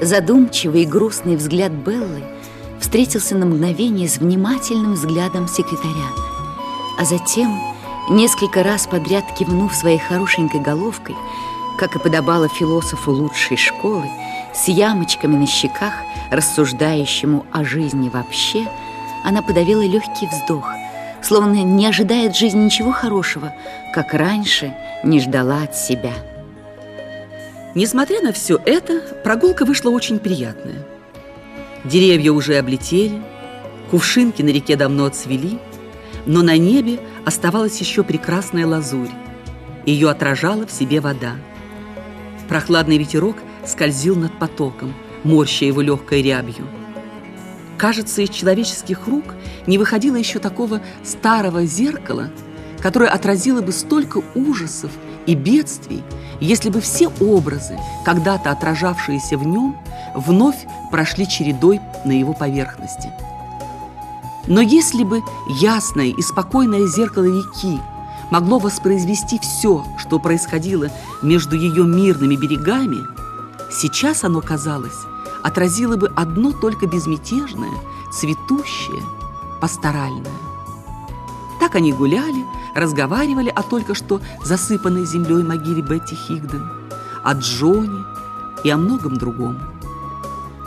Задумчивый и грустный взгляд Беллы встретился на мгновение с внимательным взглядом секретаря, а затем, несколько раз подряд кивнув своей хорошенькой головкой, как и подобало философу лучшей школы, с ямочками на щеках, рассуждающему о жизни вообще, она подавила легкий вздох, словно не ожидает жизни ничего хорошего, как раньше не ждала от себя. Несмотря на все это, прогулка вышла очень приятная. Деревья уже облетели, кувшинки на реке давно отцвели, но на небе оставалась еще прекрасная лазурь. Ее отражала в себе вода. Прохладный ветерок скользил над потоком, морща его легкой рябью. Кажется, из человеческих рук не выходило еще такого старого зеркала, которое отразило бы столько ужасов и бедствий, если бы все образы, когда-то отражавшиеся в нем, вновь прошли чередой на его поверхности. Но если бы ясное и спокойное зеркало реки могло воспроизвести все, что происходило между ее мирными берегами, сейчас оно, казалось, отразило бы одно только безмятежное, цветущее, пасторальное. Так они гуляли, разговаривали о только что засыпанной землей могиле Бетти Хигден, о Джоне и о многом другом.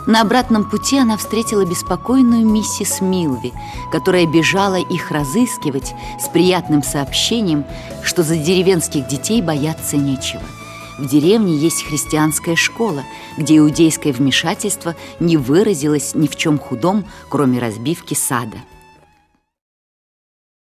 На обратном пути она встретила беспокойную миссис Милви, которая бежала их разыскивать с приятным сообщением, что за деревенских детей бояться нечего. В деревне есть христианская школа, где иудейское вмешательство не выразилось ни в чем худом, кроме разбивки сада –